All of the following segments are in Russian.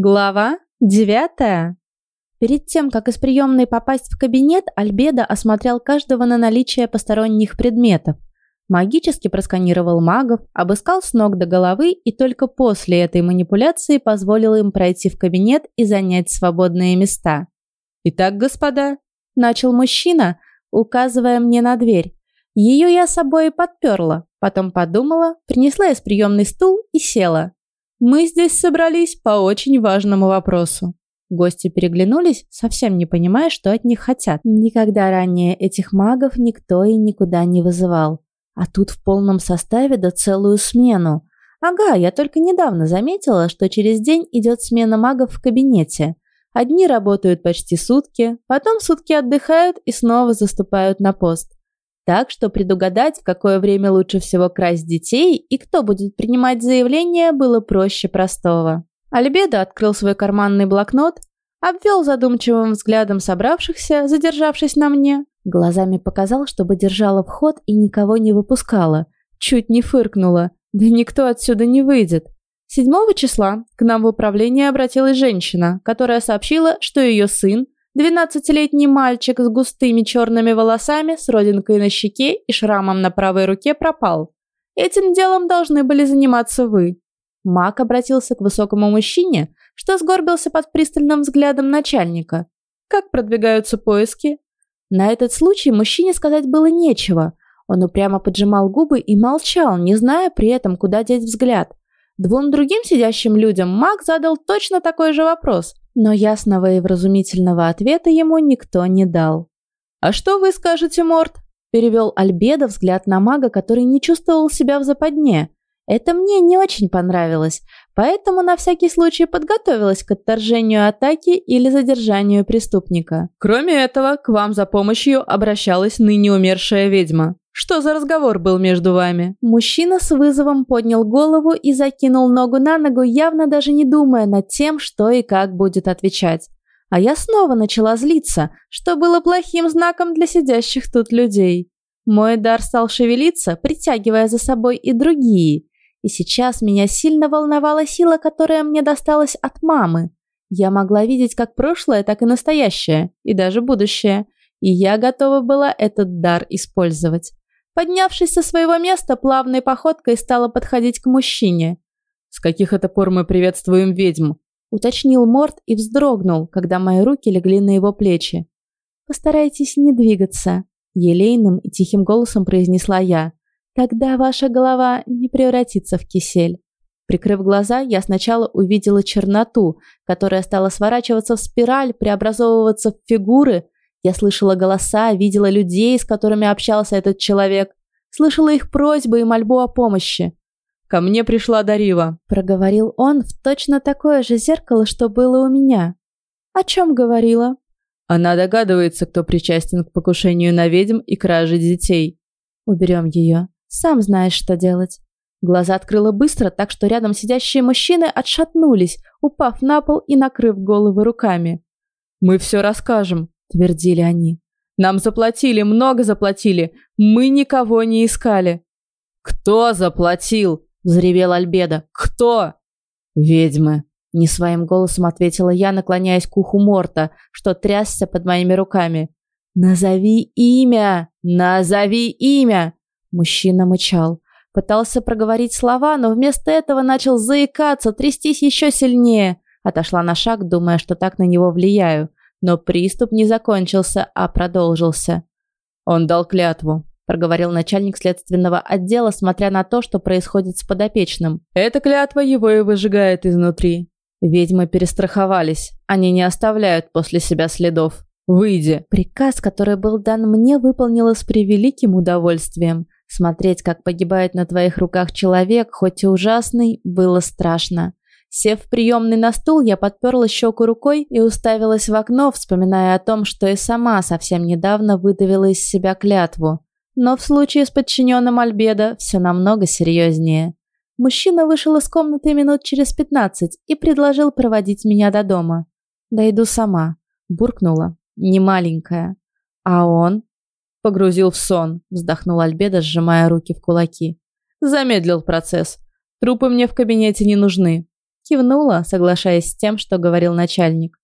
Глава девятая. Перед тем, как из приемной попасть в кабинет, Альбедо осмотрел каждого на наличие посторонних предметов. Магически просканировал магов, обыскал с ног до головы и только после этой манипуляции позволил им пройти в кабинет и занять свободные места. «Итак, господа», – начал мужчина, указывая мне на дверь. Ее я собой подперла, потом подумала, принесла из приемной стул и села. Мы здесь собрались по очень важному вопросу. Гости переглянулись, совсем не понимая, что от них хотят. Никогда ранее этих магов никто и никуда не вызывал. А тут в полном составе да целую смену. Ага, я только недавно заметила, что через день идет смена магов в кабинете. Одни работают почти сутки, потом сутки отдыхают и снова заступают на пост. Так что предугадать, в какое время лучше всего красть детей и кто будет принимать заявление, было проще простого. Альбедо открыл свой карманный блокнот, обвел задумчивым взглядом собравшихся, задержавшись на мне. Глазами показал, чтобы держала вход и никого не выпускала. Чуть не фыркнула. Да никто отсюда не выйдет. 7 числа к нам в управление обратилась женщина, которая сообщила, что ее сын – Двенадцатилетний мальчик с густыми черными волосами, с родинкой на щеке и шрамом на правой руке пропал. Этим делом должны были заниматься вы. Мак обратился к высокому мужчине, что сгорбился под пристальным взглядом начальника. Как продвигаются поиски? На этот случай мужчине сказать было нечего. Он упрямо поджимал губы и молчал, не зная при этом, куда деть взгляд. Двум другим сидящим людям Мак задал точно такой же вопрос – но ясного и вразумительного ответа ему никто не дал. «А что вы скажете, Морт?» – перевел Альбедо взгляд на мага, который не чувствовал себя в западне. Это мне не очень понравилось, поэтому на всякий случай подготовилась к отторжению атаки или задержанию преступника. Кроме этого, к вам за помощью обращалась ныне умершая ведьма. Что за разговор был между вами?» Мужчина с вызовом поднял голову и закинул ногу на ногу, явно даже не думая над тем, что и как будет отвечать. А я снова начала злиться, что было плохим знаком для сидящих тут людей. Мой дар стал шевелиться, притягивая за собой и другие. И сейчас меня сильно волновала сила, которая мне досталась от мамы. Я могла видеть как прошлое, так и настоящее, и даже будущее. И я готова была этот дар использовать. Поднявшись со своего места, плавной походкой стала подходить к мужчине. «С каких это пор мы приветствуем ведьм?» – уточнил Морт и вздрогнул, когда мои руки легли на его плечи. «Постарайтесь не двигаться», – елейным и тихим голосом произнесла я. «Тогда ваша голова не превратится в кисель». Прикрыв глаза, я сначала увидела черноту, которая стала сворачиваться в спираль, преобразовываться в фигуры – я слышала голоса, видела людей, с которыми общался этот человек, слышала их просьбы и мольбу о помощи. «Ко мне пришла Дарива», – проговорил он в точно такое же зеркало, что было у меня. «О чем говорила?» «Она догадывается, кто причастен к покушению на ведьм и краже детей». «Уберем ее. Сам знаешь, что делать». Глаза открыла быстро, так что рядом сидящие мужчины отшатнулись, упав на пол и накрыв головы руками. «Мы все расскажем», – твердили они. «Нам заплатили, много заплатили. Мы никого не искали». «Кто заплатил?» – взревел Альбедо. «Кто?» «Ведьмы», – не своим голосом ответила я, наклоняясь к уху Морта, что трясся под моими руками. «Назови имя! Назови имя!» Мужчина мычал. Пытался проговорить слова, но вместо этого начал заикаться, трястись еще сильнее. Отошла на шаг, думая, что так на него влияю. Но приступ не закончился, а продолжился. «Он дал клятву», – проговорил начальник следственного отдела, смотря на то, что происходит с подопечным. «Эта клятва его и выжигает изнутри. Ведьмы перестраховались. Они не оставляют после себя следов. Выйди!» Приказ, который был дан мне, выполнила с превеликим удовольствием. Смотреть, как погибает на твоих руках человек, хоть и ужасный, было страшно. Сев в приемный на стул, я подперла щеку рукой и уставилась в окно, вспоминая о том, что и сама совсем недавно выдавила из себя клятву. Но в случае с подчиненным Альбедо все намного серьезнее. Мужчина вышел из комнаты минут через пятнадцать и предложил проводить меня до дома. «Дойду сама», – буркнула, не маленькая. «А он?» Погрузил в сон, вздохнул Альбедо, сжимая руки в кулаки. Замедлил процесс. Трупы мне в кабинете не нужны. Кивнула, соглашаясь с тем, что говорил начальник.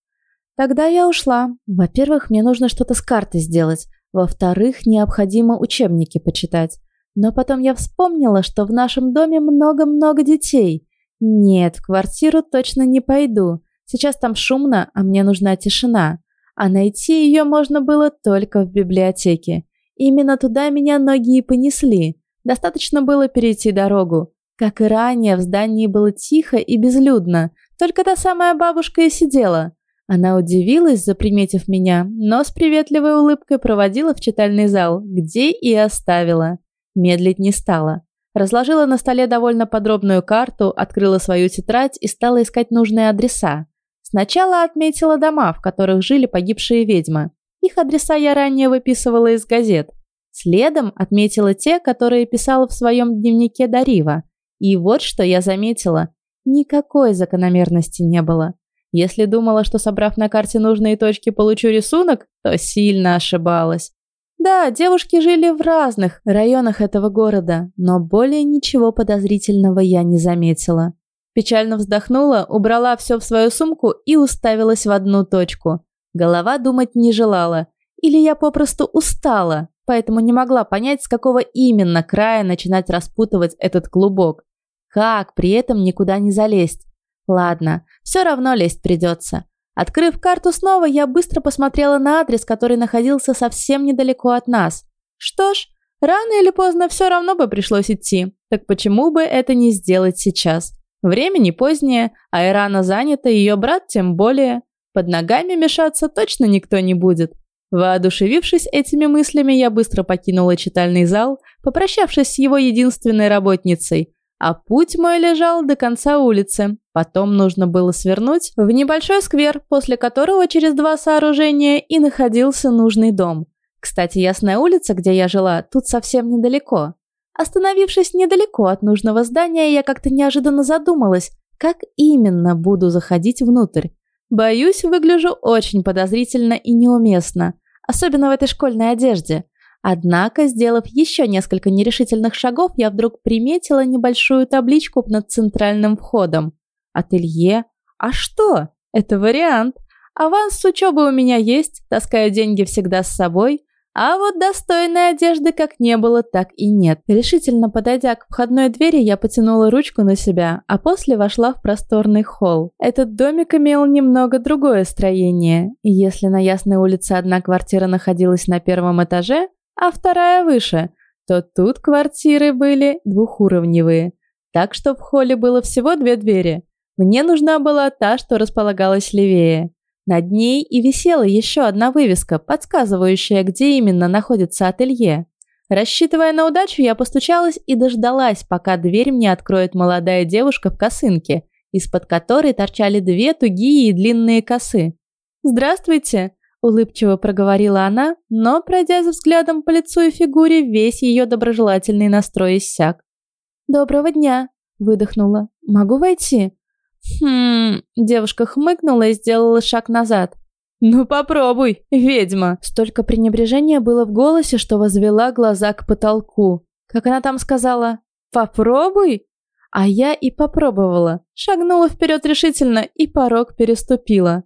Тогда я ушла. Во-первых, мне нужно что-то с картой сделать. Во-вторых, необходимо учебники почитать. Но потом я вспомнила, что в нашем доме много-много детей. Нет, в квартиру точно не пойду. Сейчас там шумно, а мне нужна тишина. А найти ее можно было только в библиотеке. Именно туда меня ноги и понесли. Достаточно было перейти дорогу. Как и ранее, в здании было тихо и безлюдно. Только та самая бабушка и сидела. Она удивилась, заприметив меня, но с приветливой улыбкой проводила в читальный зал, где и оставила. Медлить не стала. Разложила на столе довольно подробную карту, открыла свою тетрадь и стала искать нужные адреса. Сначала отметила дома, в которых жили погибшие ведьмы. Их адреса я ранее выписывала из газет. Следом отметила те, которые писала в своем дневнике Дарива. И вот что я заметила. Никакой закономерности не было. Если думала, что собрав на карте нужные точки получу рисунок, то сильно ошибалась. Да, девушки жили в разных районах этого города, но более ничего подозрительного я не заметила. Печально вздохнула, убрала все в свою сумку и уставилась в одну точку. Голова думать не желала. Или я попросту устала, поэтому не могла понять, с какого именно края начинать распутывать этот клубок. Как при этом никуда не залезть? Ладно, все равно лезть придется. Открыв карту снова, я быстро посмотрела на адрес, который находился совсем недалеко от нас. Что ж, рано или поздно все равно бы пришлось идти. Так почему бы это не сделать сейчас? Время не позднее, а Ирана занята, ее брат тем более. Под ногами мешаться точно никто не будет. Воодушевившись этими мыслями, я быстро покинула читальный зал, попрощавшись с его единственной работницей, а путь мой лежал до конца улицы. Потом нужно было свернуть в небольшой сквер, после которого через два сооружения и находился нужный дом. Кстати, Ясная улица, где я жила, тут совсем недалеко. Остановившись недалеко от нужного здания, я как-то неожиданно задумалась, как именно буду заходить внутрь. Боюсь, выгляжу очень подозрительно и неуместно, особенно в этой школьной одежде. Однако, сделав еще несколько нерешительных шагов, я вдруг приметила небольшую табличку над центральным входом. Ателье? А что? Это вариант. Аванс с учебы у меня есть, таскаю деньги всегда с собой. А вот достойной одежды как не было, так и нет. Решительно подойдя к входной двери, я потянула ручку на себя, а после вошла в просторный холл. Этот домик имел немного другое строение. И если на Ясной улице одна квартира находилась на первом этаже, а вторая выше, то тут квартиры были двухуровневые. Так что в холле было всего две двери. Мне нужна была та, что располагалась левее. Над ней и висела еще одна вывеска, подсказывающая, где именно находится ателье. Рассчитывая на удачу, я постучалась и дождалась, пока дверь мне откроет молодая девушка в косынке, из-под которой торчали две тугие и длинные косы. «Здравствуйте!» Улыбчиво проговорила она, но, пройдя за взглядом по лицу и фигуре, весь ее доброжелательный настрой иссяк. «Доброго дня!» – выдохнула. «Могу войти?» «Хм...» – девушка хмыкнула и сделала шаг назад. «Ну попробуй, ведьма!» Столько пренебрежения было в голосе, что возвела глаза к потолку. Как она там сказала «Попробуй?» А я и попробовала. Шагнула вперед решительно и порог переступила.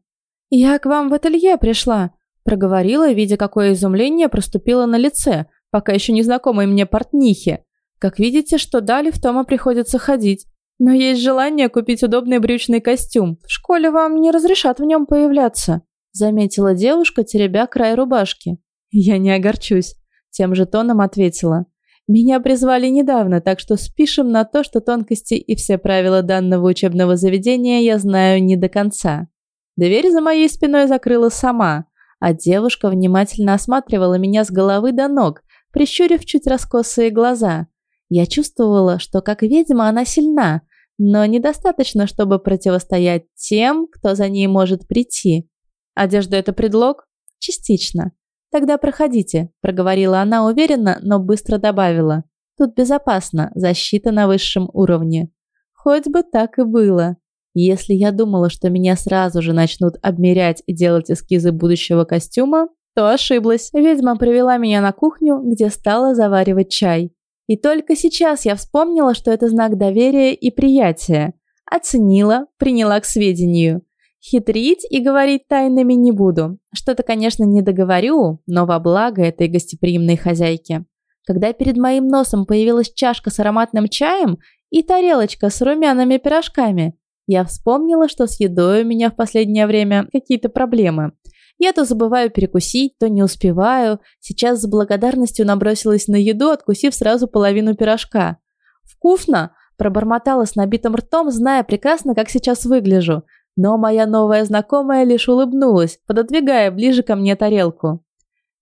«Я к вам в ателье пришла», – проговорила, видя, какое изумление проступило на лице, пока еще незнакомой мне портнихе. Как видите, что дали, в тома приходится ходить. Но есть желание купить удобный брючный костюм. В школе вам не разрешат в нем появляться», – заметила девушка, теребя край рубашки. «Я не огорчусь», – тем же тоном ответила. «Меня призвали недавно, так что спишем на то, что тонкости и все правила данного учебного заведения я знаю не до конца». Дверь за моей спиной закрыла сама, а девушка внимательно осматривала меня с головы до ног, прищурив чуть раскосые глаза. Я чувствовала, что как ведьма она сильна, но недостаточно, чтобы противостоять тем, кто за ней может прийти. Одежда – это предлог? Частично. Тогда проходите, проговорила она уверенно, но быстро добавила. Тут безопасно, защита на высшем уровне. Хоть бы так и было. Если я думала, что меня сразу же начнут обмерять и делать эскизы будущего костюма, то ошиблась. Ведьма привела меня на кухню, где стала заваривать чай. И только сейчас я вспомнила, что это знак доверия и приятия. Оценила, приняла к сведению. Хитрить и говорить тайнами не буду. Что-то, конечно, не договорю, но во благо этой гостеприимной хозяйки. Когда перед моим носом появилась чашка с ароматным чаем и тарелочка с румяными пирожками, я вспомнила, что с едой у меня в последнее время какие-то проблемы. Я то забываю перекусить, то не успеваю. Сейчас с благодарностью набросилась на еду, откусив сразу половину пирожка. «Вкусно!» – пробормотала с набитым ртом, зная прекрасно, как сейчас выгляжу. Но моя новая знакомая лишь улыбнулась, пододвигая ближе ко мне тарелку.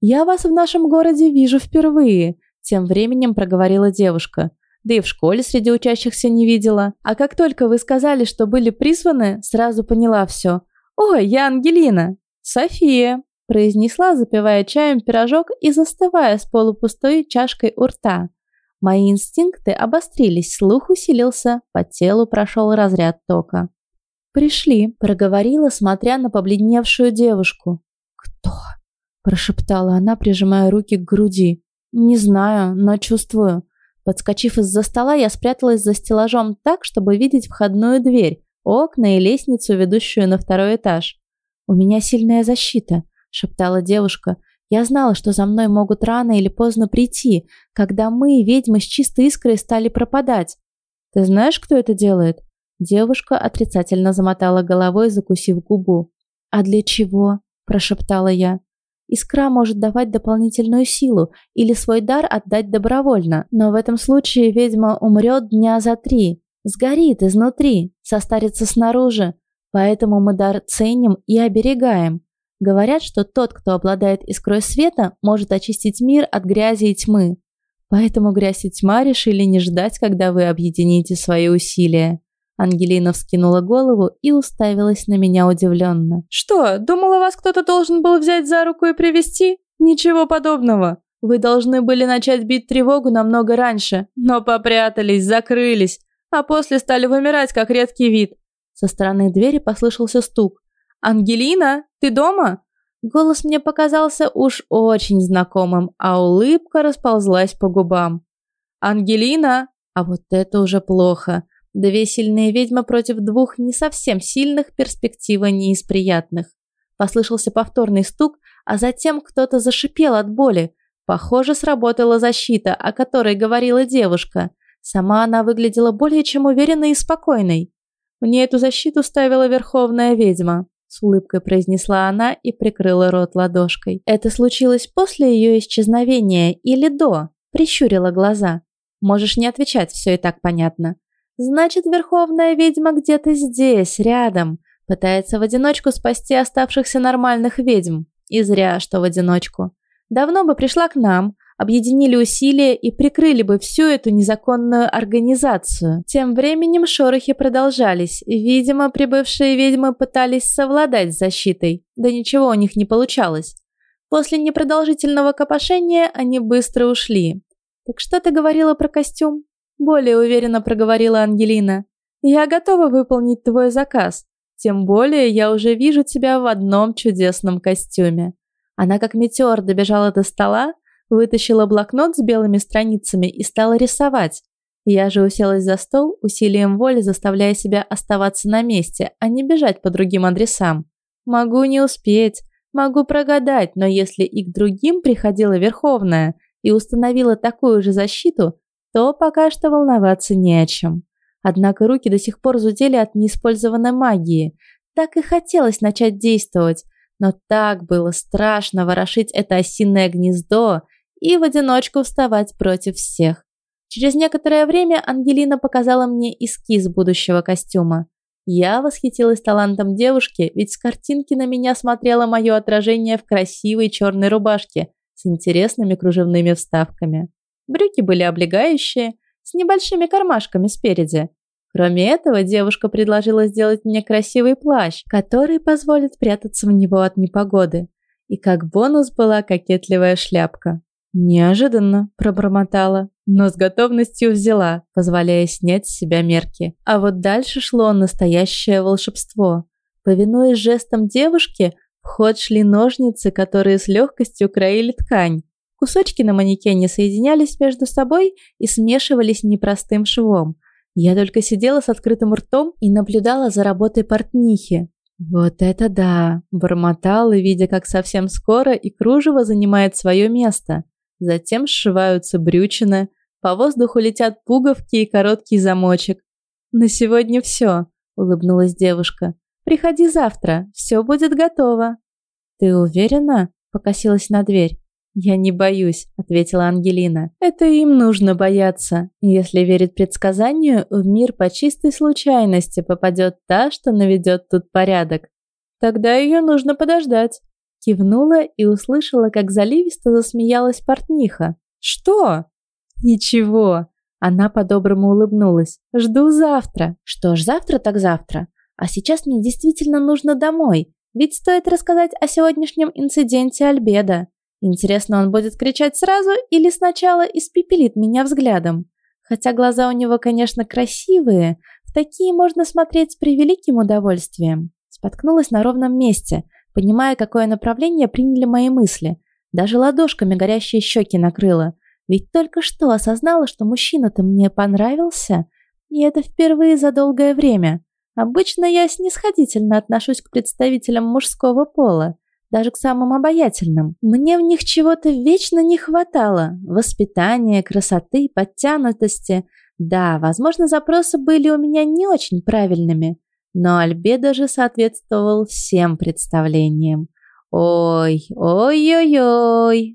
«Я вас в нашем городе вижу впервые», – тем временем проговорила девушка да и в школе среди учащихся не видела. А как только вы сказали, что были призваны, сразу поняла все. «Ой, я Ангелина!» «София!» – произнесла, запивая чаем пирожок и застывая с полупустой чашкой у рта. Мои инстинкты обострились, слух усилился, по телу прошел разряд тока. «Пришли», – проговорила, смотря на побледневшую девушку. «Кто?» – прошептала она, прижимая руки к груди. «Не знаю, но чувствую. Подскочив из-за стола, я спряталась за стеллажом так, чтобы видеть входную дверь, окна и лестницу, ведущую на второй этаж. «У меня сильная защита», – шептала девушка. «Я знала, что за мной могут рано или поздно прийти, когда мы, ведьмы с чистой искрой, стали пропадать. Ты знаешь, кто это делает?» Девушка отрицательно замотала головой, закусив губу. «А для чего?» – прошептала я. Искра может давать дополнительную силу или свой дар отдать добровольно, но в этом случае ведьма умрет дня за три, сгорит изнутри, состарится снаружи. Поэтому мы дар ценим и оберегаем. Говорят, что тот, кто обладает искрой света, может очистить мир от грязи и тьмы. Поэтому грязь и тьма решили не ждать, когда вы объедините свои усилия. Ангелина вскинула голову и уставилась на меня удивленно. «Что, думала, вас кто-то должен был взять за руку и привести? Ничего подобного. Вы должны были начать бить тревогу намного раньше, но попрятались, закрылись, а после стали вымирать, как редкий вид». Со стороны двери послышался стук. «Ангелина, ты дома?» Голос мне показался уж очень знакомым, а улыбка расползлась по губам. «Ангелина!» А вот это уже плохо. Две сильные ведьмы против двух не совсем сильных, перспектива не из приятных. Послышался повторный стук, а затем кто-то зашипел от боли. Похоже, сработала защита, о которой говорила девушка. Сама она выглядела более чем уверенной и спокойной. «Мне эту защиту ставила верховная ведьма», – с улыбкой произнесла она и прикрыла рот ладошкой. «Это случилось после ее исчезновения или до?» – прищурила глаза. «Можешь не отвечать, все и так понятно». Значит, верховная ведьма где-то здесь, рядом. Пытается в одиночку спасти оставшихся нормальных ведьм. И зря, что в одиночку. Давно бы пришла к нам, объединили усилия и прикрыли бы всю эту незаконную организацию. Тем временем шорохи продолжались. Видимо, прибывшие ведьмы пытались совладать с защитой. Да ничего у них не получалось. После непродолжительного копошения они быстро ушли. «Так что ты говорила про костюм?» Более уверенно проговорила Ангелина. Я готова выполнить твой заказ. Тем более я уже вижу тебя в одном чудесном костюме. Она как метеор добежала до стола, вытащила блокнот с белыми страницами и стала рисовать. Я же уселась за стол, усилием воли заставляя себя оставаться на месте, а не бежать по другим адресам. Могу не успеть, могу прогадать, но если и к другим приходила Верховная и установила такую же защиту, то пока что волноваться не о чем. Однако руки до сих пор зудели от неиспользованной магии. Так и хотелось начать действовать, но так было страшно ворошить это осиное гнездо и в одиночку вставать против всех. Через некоторое время Ангелина показала мне эскиз будущего костюма. Я восхитилась талантом девушки, ведь с картинки на меня смотрело мое отражение в красивой черной рубашке с интересными кружевными вставками. Брюки были облегающие, с небольшими кармашками спереди. Кроме этого, девушка предложила сделать мне красивый плащ, который позволит прятаться в него от непогоды. И как бонус была кокетливая шляпка. «Неожиданно», – пробормотала, но с готовностью взяла, позволяя снять с себя мерки. А вот дальше шло настоящее волшебство. Повинуясь жестам девушки, в ход шли ножницы, которые с легкостью краили ткань. Кусочки на манекене соединялись между собой и смешивались непростым швом. Я только сидела с открытым ртом и наблюдала за работой портнихи. «Вот это да!» – бормотала, видя, как совсем скоро и кружево занимает свое место. Затем сшиваются брючины, по воздуху летят пуговки и короткий замочек. «На сегодня все», – улыбнулась девушка. «Приходи завтра, все будет готово». «Ты уверена?» – покосилась на дверь. «Я не боюсь», — ответила Ангелина. «Это им нужно бояться. Если верить предсказанию, в мир по чистой случайности попадет та, что наведет тут порядок. Тогда ее нужно подождать». Кивнула и услышала, как заливисто засмеялась портниха. «Что?» «Ничего». Она по-доброму улыбнулась. «Жду завтра». «Что ж, завтра так завтра. А сейчас мне действительно нужно домой. Ведь стоит рассказать о сегодняшнем инциденте Альбеда. Интересно, он будет кричать сразу или сначала испепелит меня взглядом? Хотя глаза у него, конечно, красивые, в такие можно смотреть с превеликим удовольствием. Споткнулась на ровном месте, понимая, какое направление приняли мои мысли. Даже ладошками горящие щеки накрыла. Ведь только что осознала, что мужчина-то мне понравился, и это впервые за долгое время. Обычно я снисходительно отношусь к представителям мужского пола, даже к самым обаятельным. Мне в них чего-то вечно не хватало. Воспитания, красоты, подтянутости. Да, возможно, запросы были у меня не очень правильными, но Альбе даже соответствовал всем представлениям. Ой, ой-ой-ой.